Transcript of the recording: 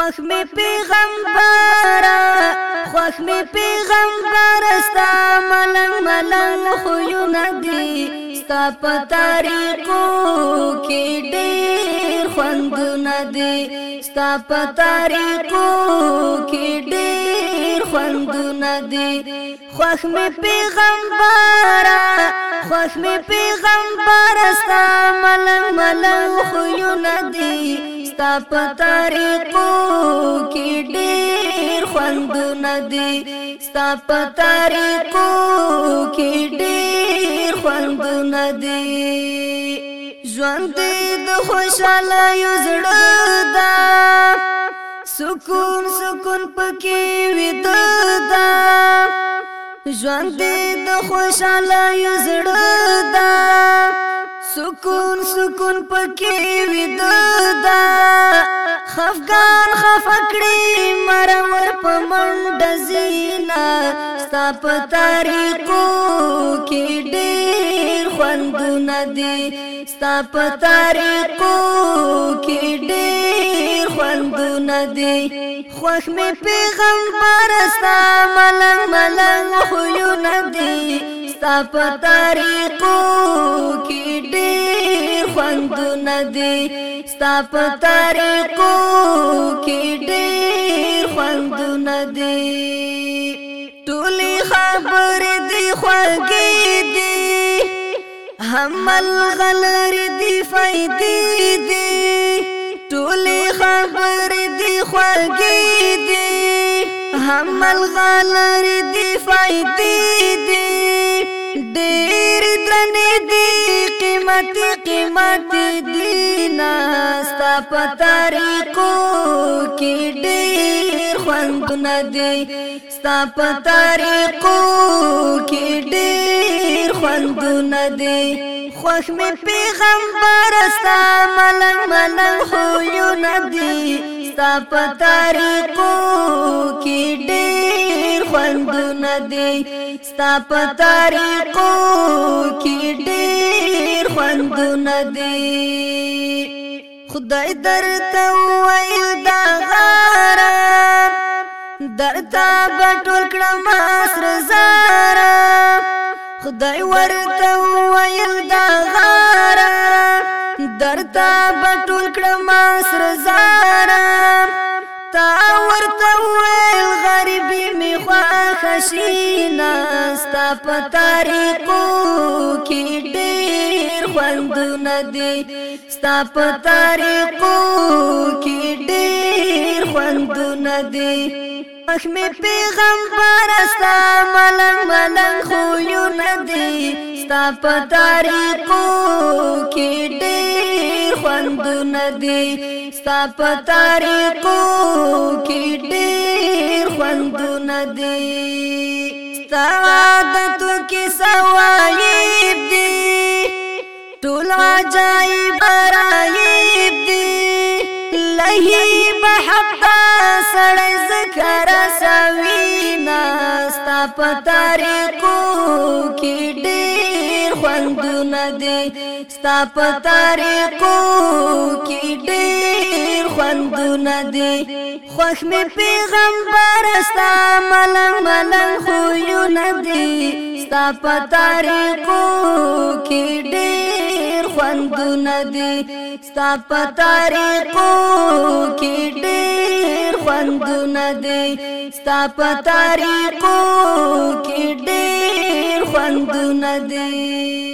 خوښ می پیغمبر خوښ می پیغمبر ستا ملنګ ملنګ خو یو ندی ستا په طریقو کې ډېر خوند ندی ستا په طریقو کې ډېر خوند ندی خوښ می پیغمبر خوښ می پیغمبر ستا ملنګ ملنګ خو یو ندی ستا په طریقو کې ډېر خوندونه دي ستا په طریقو کې ډېر خوندونه دي ژوند د خوشاله یو زړه دا سکون سکون پکې ودا دا ژوند د خوشاله یو زړه دا سکون سکون پکې وې دا خفقان خفکړې مرور په منډه زینا ستا په طریقو کې ډېر خوندونه دي ستا په طریقو کې ډېر خوندونه دي خوښ مې پیغمبر ستا ملنګ ملنګ خو یو نه دي ستا په طریقو کې ډېر خوندونه دي ستا په طریقو کې ډېر خوندونه دي ټولې خبرې دي خوږې دي هم الغلرې دي فائدې دي ټولې خبرې دي خوږې دي هم الغلرې دي فائدې ډېر درنې دي قیمت قیمت دي ناستا په طریقو کې ډېر خوندونه دي ستا په طریقو کې ډېر خوندونه دي خوښ مې پیغمبر ستا ملنګ ملنګ خویونه دي ستا په طریقو کې ډېر خوندونه دي ستا په طریقو کې ډېر خوندونه دي خدای درته ویل دا غارم درته به ټول کړم سره زارم خدای ورته ویل دا غارم درته به ټول کړم سره زارم تا ورته ویل غریبي می خوښ شي پتاریکو کې ډېر خوندونه دي ستا پتاریکو کې ډېر خوندونه دي مخ می پیغمبر استا ملنګ ملنګ خو یو ندی ستا پتاریکو کې ډېر خوندونه دي ستا پتاریکو کې ډېر خوندونه دي ستا عادتو کې سواليب دي ټول عجایب رایب دي لهي محبا سړی ذکر سوینا ستا په طریقو کې ډېر خوندونه دي ستا په طریقو کې ډېر خوندونه دي خوښ مې پیغمبر ستا ملنګ ملنګ خو ندی ستا پتاریکو کی ډیر خوندونه دي ستا پتاریکو کی ډیر خوندونه دي ستا پتاریکو کی ډیر خوندونه دي